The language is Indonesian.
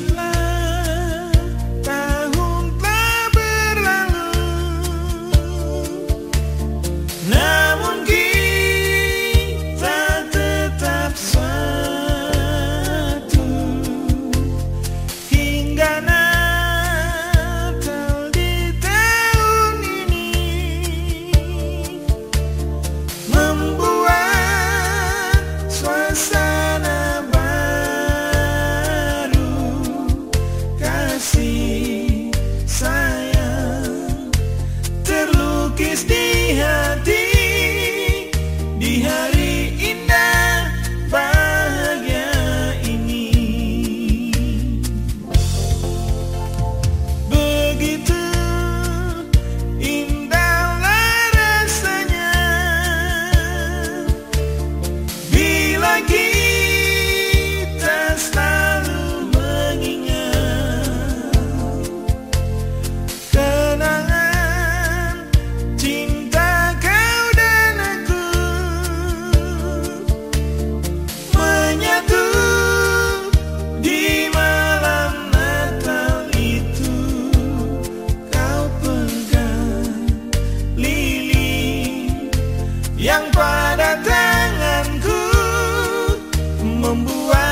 plan. Membuat